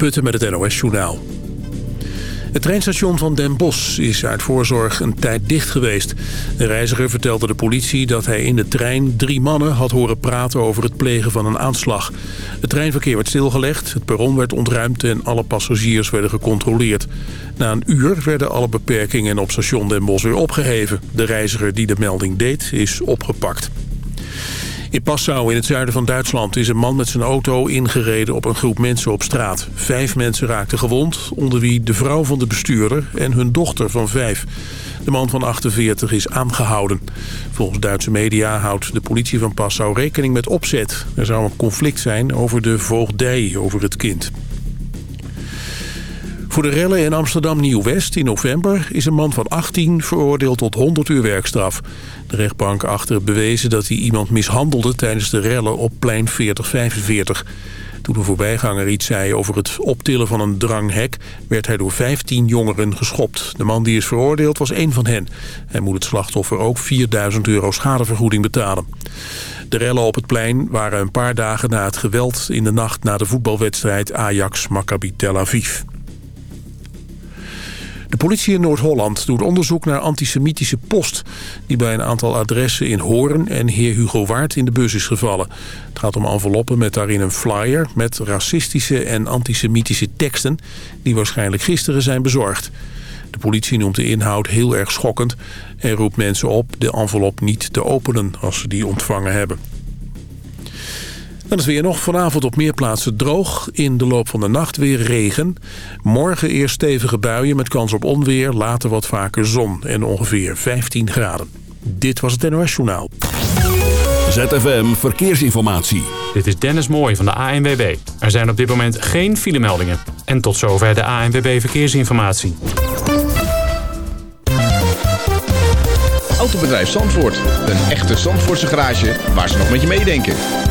Putten met het NOS Journaal. Het treinstation van Den Bosch is uit voorzorg een tijd dicht geweest. De reiziger vertelde de politie dat hij in de trein drie mannen had horen praten over het plegen van een aanslag. Het treinverkeer werd stilgelegd, het perron werd ontruimd en alle passagiers werden gecontroleerd. Na een uur werden alle beperkingen op station Den Bosch weer opgeheven. De reiziger die de melding deed is opgepakt. In Passau in het zuiden van Duitsland is een man met zijn auto ingereden op een groep mensen op straat. Vijf mensen raakten gewond, onder wie de vrouw van de bestuurder en hun dochter van vijf. De man van 48 is aangehouden. Volgens Duitse media houdt de politie van Passau rekening met opzet. Er zou een conflict zijn over de voogdij over het kind. Voor de rellen in Amsterdam Nieuw-West in november is een man van 18 veroordeeld tot 100 uur werkstraf. De rechtbank achter bewezen dat hij iemand mishandelde tijdens de rellen op plein 4045. Toen een voorbijganger iets zei over het optillen van een dranghek... werd hij door 15 jongeren geschopt. De man die is veroordeeld was één van hen. Hij moet het slachtoffer ook 4000 euro schadevergoeding betalen. De rellen op het plein waren een paar dagen na het geweld... in de nacht na de voetbalwedstrijd Ajax-Maccabi Tel Aviv. De politie in Noord-Holland doet onderzoek naar antisemitische post... die bij een aantal adressen in Hoorn en Heer Hugo Waard in de bus is gevallen. Het gaat om enveloppen met daarin een flyer met racistische en antisemitische teksten... die waarschijnlijk gisteren zijn bezorgd. De politie noemt de inhoud heel erg schokkend... en roept mensen op de envelop niet te openen als ze die ontvangen hebben. Dan is weer nog vanavond op meer plaatsen droog. In de loop van de nacht weer regen. Morgen eerst stevige buien met kans op onweer. Later wat vaker zon en ongeveer 15 graden. Dit was het NOS Journaal. ZFM Verkeersinformatie. Dit is Dennis Mooij van de ANWB. Er zijn op dit moment geen filemeldingen. En tot zover de ANWB Verkeersinformatie. Autobedrijf Zandvoort. Een echte Zandvoortse garage waar ze nog met je meedenken.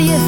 I'll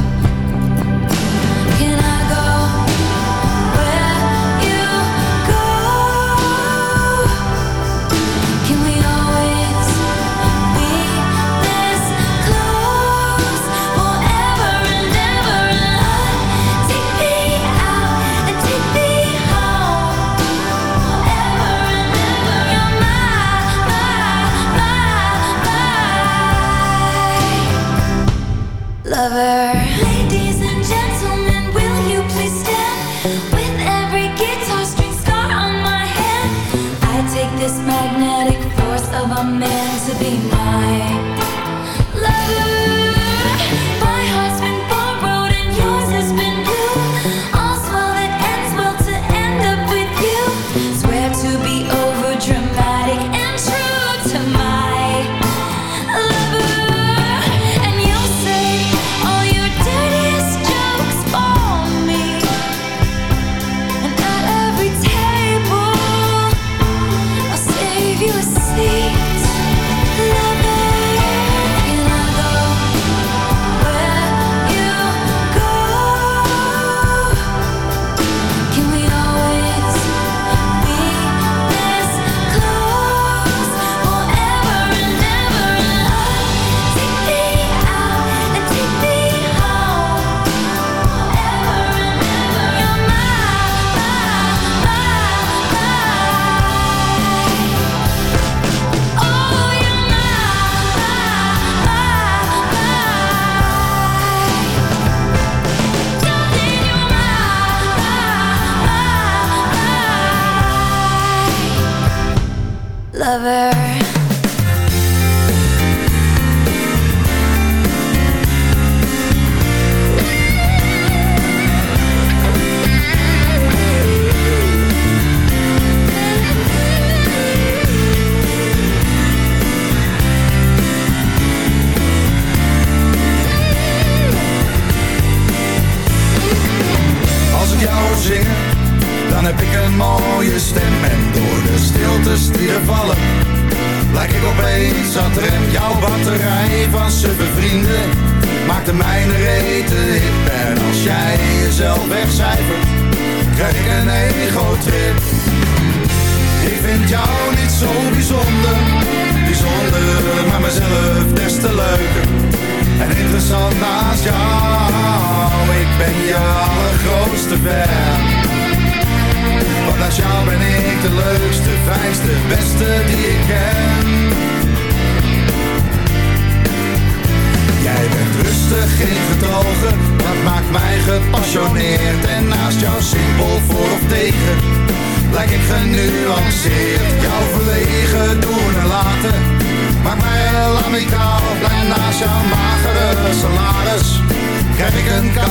lover.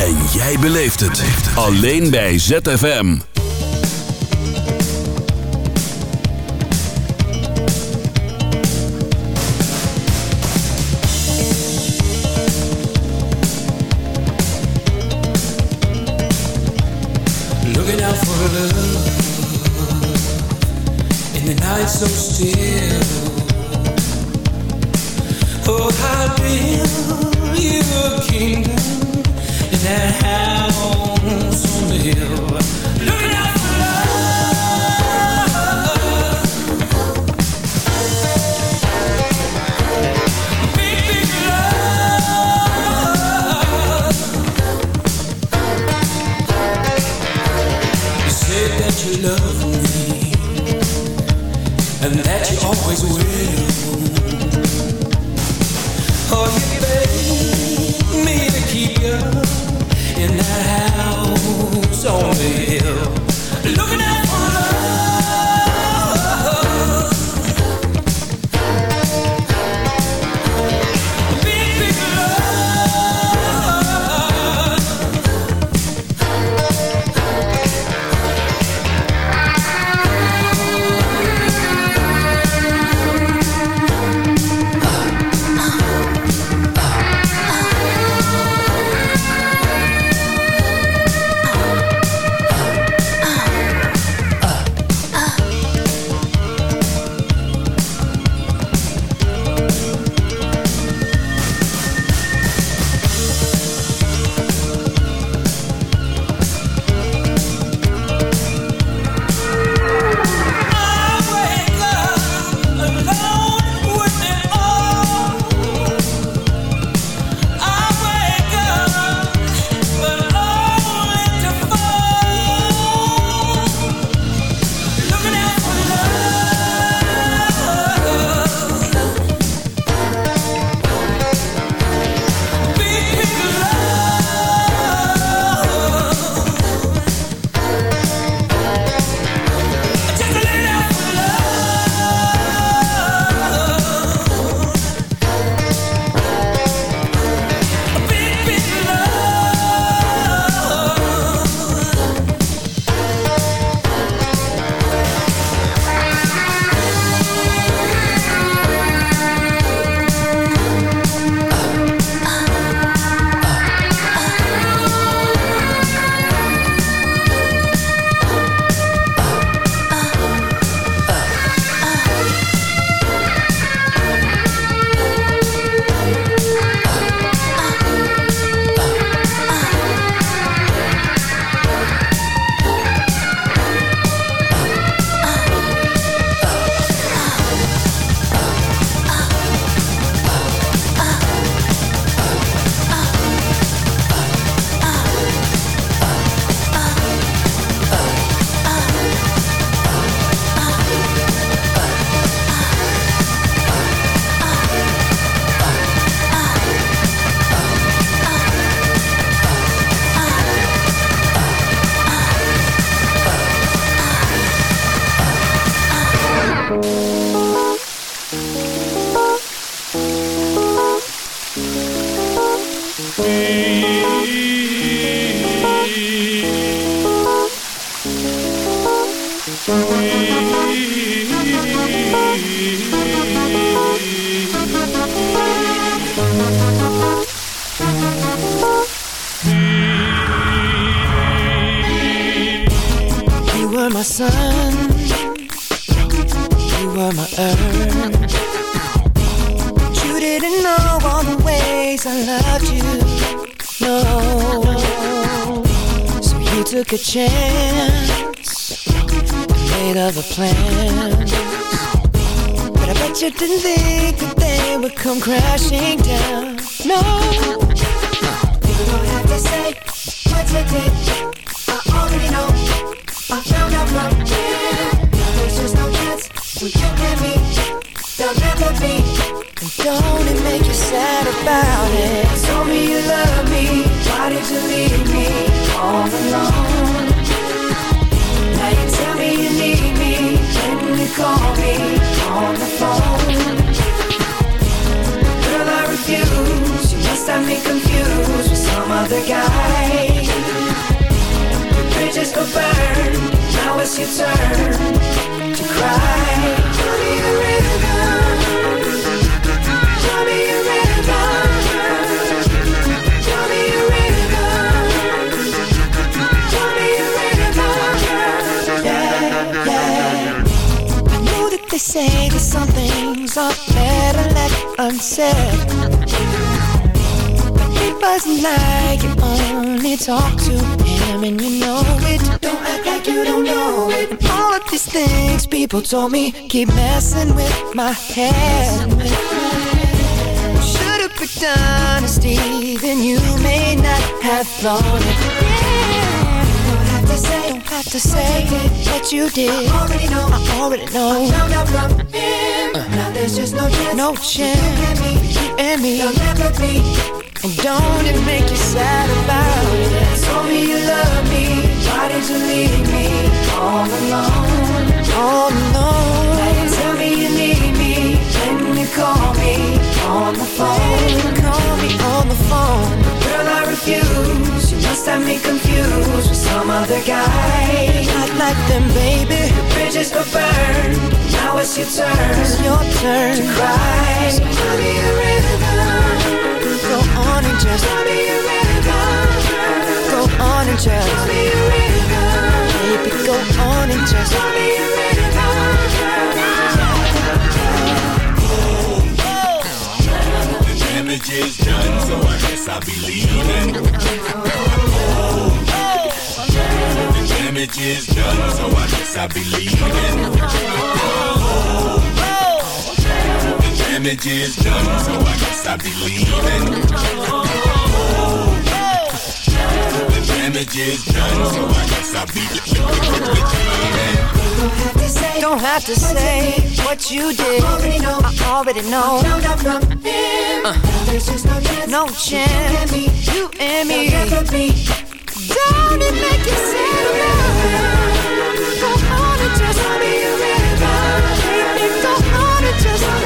En jij beleeft het. Alleen bij ZFM. Looking out for love in the night so still. Oh, I'll build you a kingdom that You didn't know all the ways I loved you. No, so you took a chance, made other plans. But I bet you didn't think that they would come crashing down. No, you don't have to say what you did. I already know. I found out from here. When you and me. There'll never be. And don't it make you sad about it? Told me you love me. Why did you leave me all alone? Now you tell me you need me when you call me on the phone. Girl, I refuse. You must have me confused with some other guy bridges go burn. Now it's your turn i know they say that some things are better left unsaid. It wasn't like you only talk to him and you know it. Don't act like you don't know it these things people told me keep messing with my head. Should've picked honesty, then you may not have thought it. Don't have to say, don't have to say what you did. I already know. I already know. I found out from him. Uh. Now there's just no chance. No chance. You and me. You'll never be. And don't it make you sad about it? I be leaving. The damage is done, so I guess I'll be leaving. The damage is done, so I guess I'll be leaving. Don't have to say what you did. I already know. There's no chance. You and me. Don't it make you sad? It's so hard just be a river. It's so hard just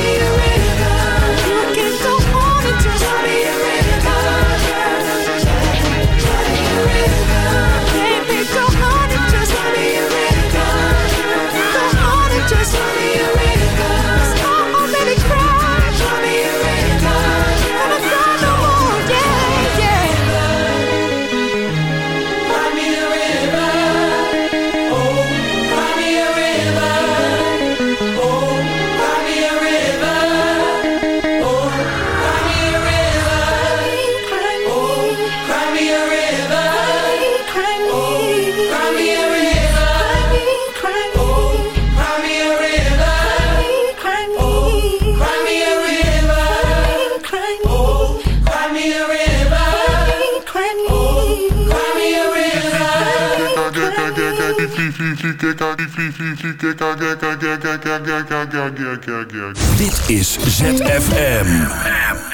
Dit is ZFM.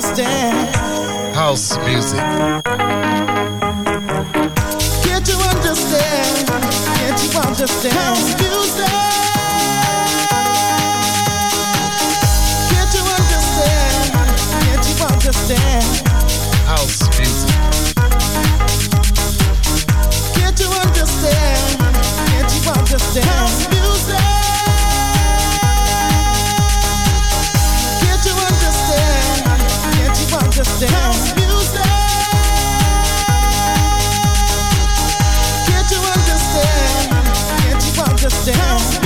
just dance. House music. Can't you understand? Can't you understand? House music. Can't you understand? Can't you understand? down.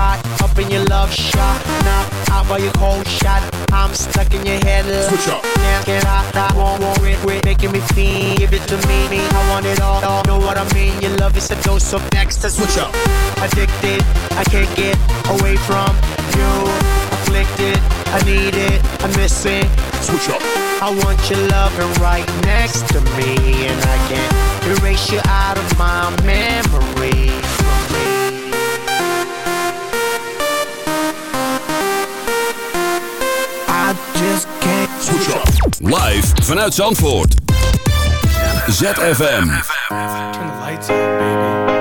hot, up in your love shot. Now out by your cold shot. I'm stuck in your head. Switch up. Can't get out, I won't worry, quit making me feel. Give it to me, me. I want it all, all. Know what I mean? Your love is a dose of next to Switch up. Addicted, I can't get away from you. Afflicted, I need it, I miss it. Switch up. I want your loving right next to me, and I can't erase you out of my memory. Just can't Switch up. Live vanuit Zandvoort. ZFM. Turn the lights up, baby.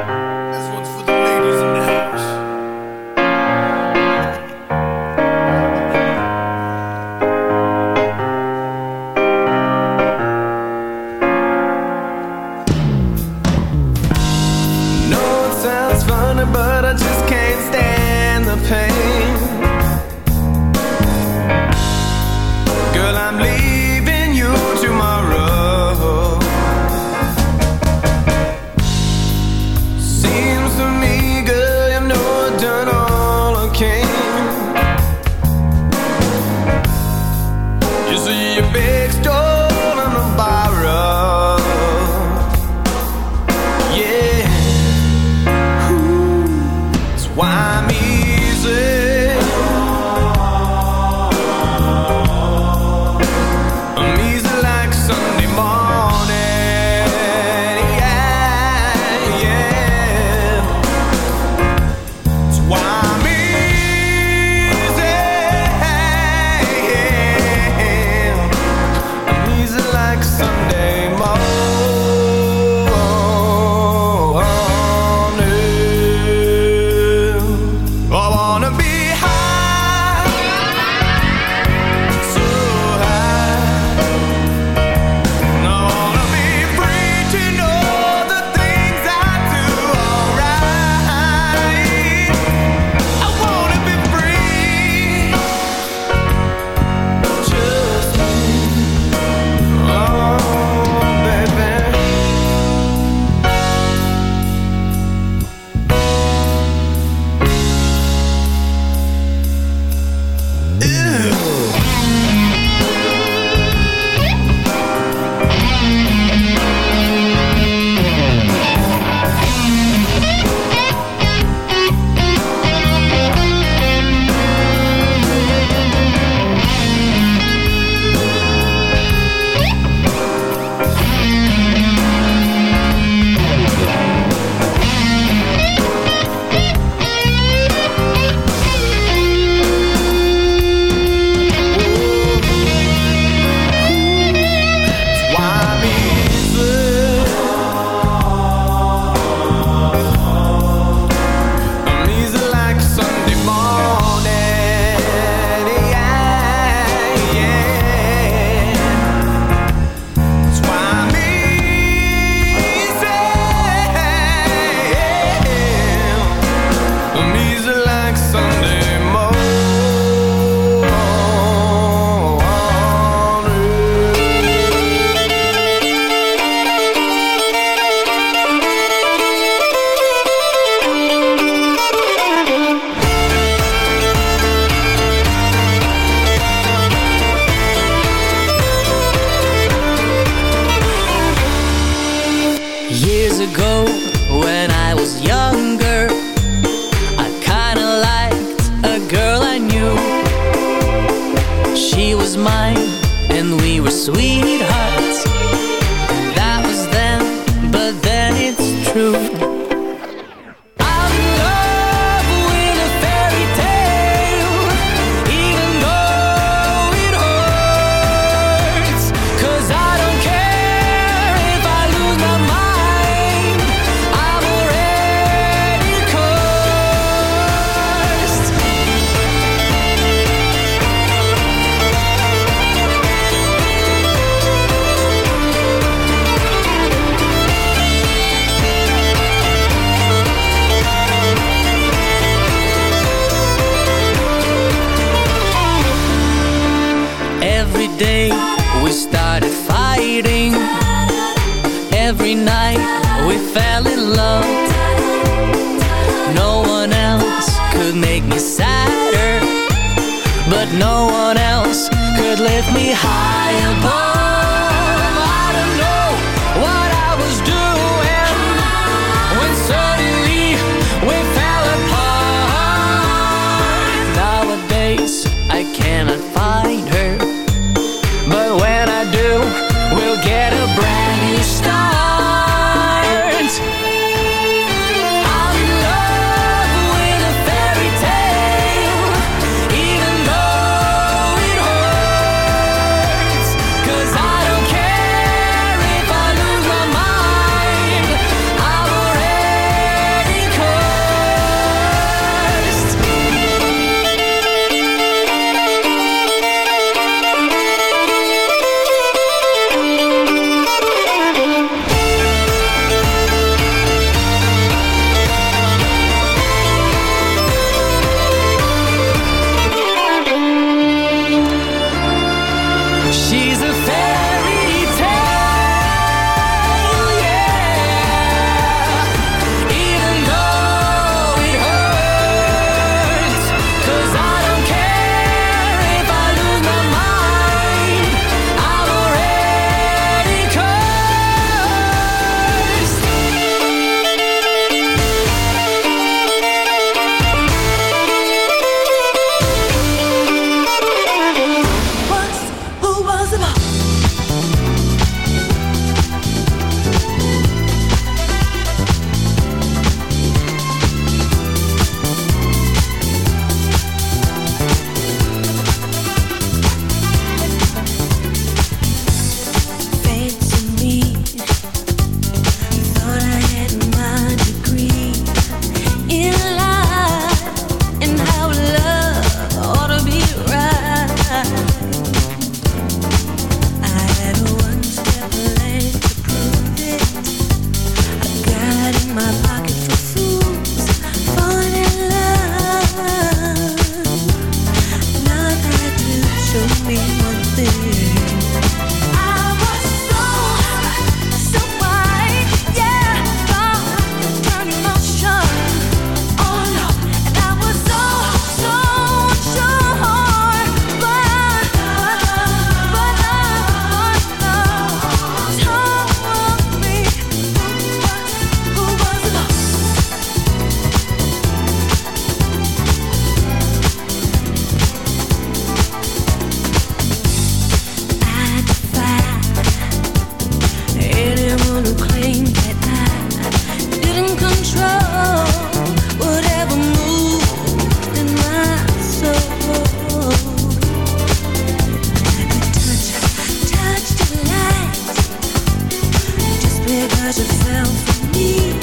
Because you fell for me.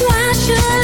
Why should